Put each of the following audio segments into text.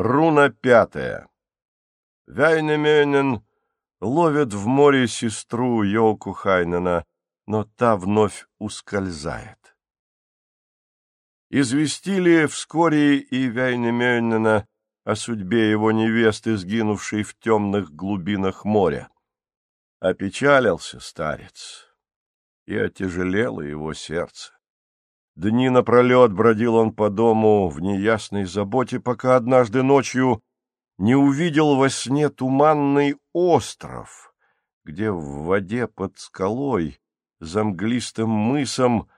Руна пятая. Вяйнемёнен ловит в море сестру Йоку Хайнена, но та вновь ускользает. Известили вскоре и Вяйнемёнена о судьбе его невесты, сгинувшей в темных глубинах моря. Опечалился старец, и отяжелело его сердце. Дни напролет бродил он по дому в неясной заботе, пока однажды ночью не увидел во сне туманный остров, где в воде под скалой, за мглистым мысом,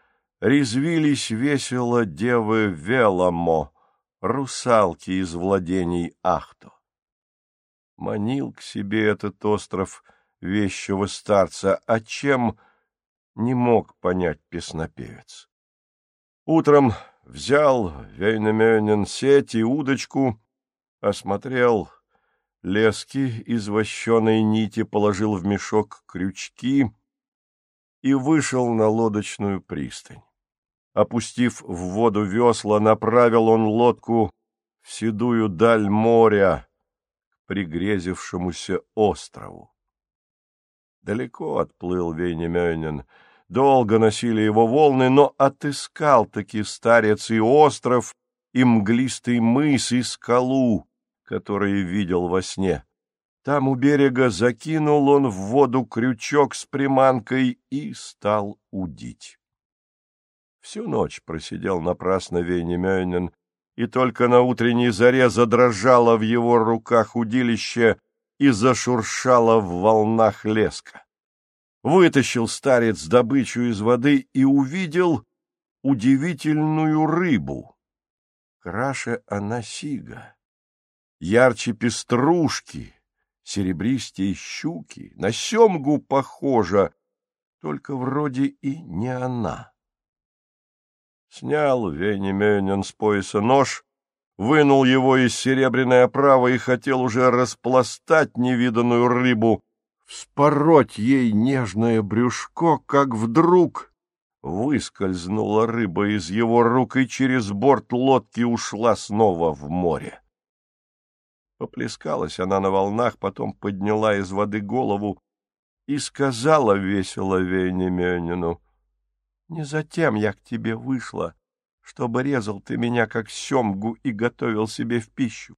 резвились весело девы Веламо, русалки из владений Ахто. Манил к себе этот остров вещего старца, а чем не мог понять песнопевец. Утром взял Вейнамёнин сеть и удочку, осмотрел лески из вощеной нити, положил в мешок крючки и вышел на лодочную пристань. Опустив в воду весла, направил он лодку в седую даль моря к пригрезившемуся острову. Далеко отплыл Вейнемёнин, Долго носили его волны, но отыскал-таки старец и остров, и мглистый мыс, и скалу, которые видел во сне. Там у берега закинул он в воду крючок с приманкой и стал удить. Всю ночь просидел напрасно Вейнемёнин, и только на утренней заре задрожало в его руках удилище и зашуршало в волнах леска. Вытащил старец добычу из воды и увидел удивительную рыбу. Краше она сига, ярче пеструшки, серебристее щуки, на семгу похожа, только вроде и не она. Снял Венеменен с пояса нож, вынул его из серебряной оправы и хотел уже распластать невиданную рыбу, вспороть ей нежное брюшко, как вдруг выскользнула рыба из его рук и через борт лодки ушла снова в море. Поплескалась она на волнах, потом подняла из воды голову и сказала весело Вейнемёнину, «Не затем я к тебе вышла, чтобы резал ты меня, как семгу, и готовил себе в пищу.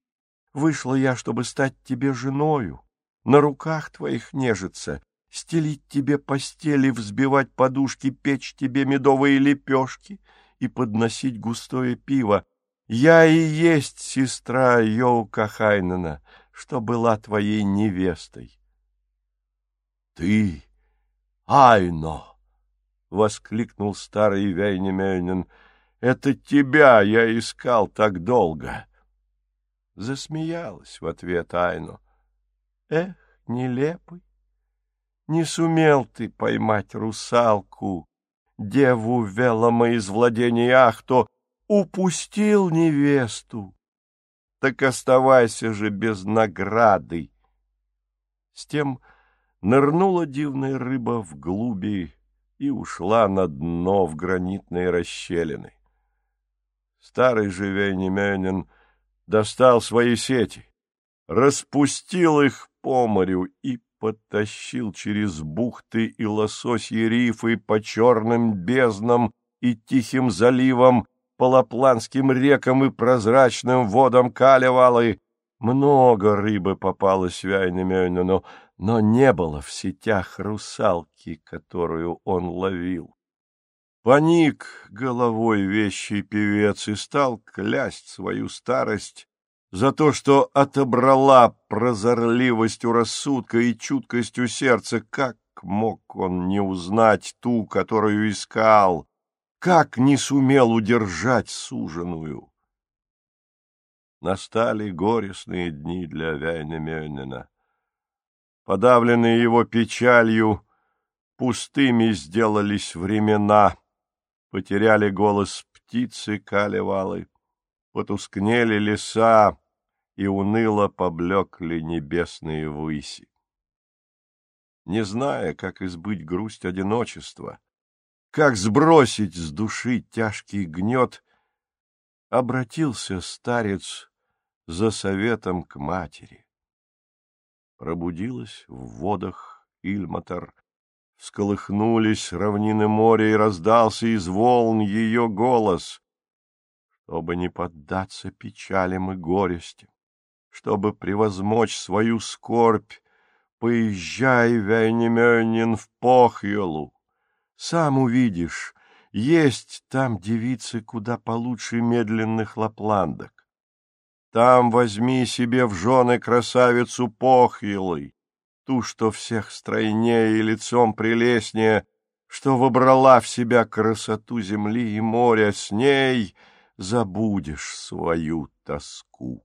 Вышла я, чтобы стать тебе женою, на руках твоих нежиться, стелить тебе постели, взбивать подушки, печь тебе медовые лепешки и подносить густое пиво. Я и есть сестра Йоука Хайнена, что была твоей невестой. — Ты, Айно! — воскликнул старый Вейнемёнин. — Это тебя я искал так долго! Засмеялась в ответ Айно. Эх, нелепый, не сумел ты поймать русалку, деву Велома из владения Ахто, упустил невесту. Так оставайся же без награды. С тем нырнула дивная рыба в глуби и ушла на дно в гранитные расщелины. Старый же Вейнемёнин достал свои сети, распустил их по морю и потащил через бухты и лососьи рифы по черным безднам и тихим заливам, по лапландским рекам и прозрачным водам Калевалы. Много рыбы попалось Вяйнемёнину, но не было в сетях русалки, которую он ловил. Поник головой вещий певец и стал клясть свою старость за то, что отобрала прозорливостью рассудка и чуткостью сердца, как мог он не узнать ту, которую искал, как не сумел удержать суженую. Настали горестные дни для Вяйнемёнина. Подавленные его печалью, пустыми сделались времена, потеряли голос птицы калевалы, потускнели леса, и уныло поблекли небесные выси. Не зная, как избыть грусть одиночества, как сбросить с души тяжкий гнет, обратился старец за советом к матери. Пробудилась в водах Ильматор, всколыхнулись равнины моря, и раздался из волн ее голос, чтобы не поддаться печалям и горестям, чтобы превозмочь свою скорбь, поезжай, Вейнемёнин, в Похьелу. Сам увидишь, есть там девицы куда получше медленных лапландок. Там возьми себе в жены красавицу Похьелой, ту, что всех стройнее и лицом прелестнее, что вобрала в себя красоту земли и моря, с ней забудешь свою тоску.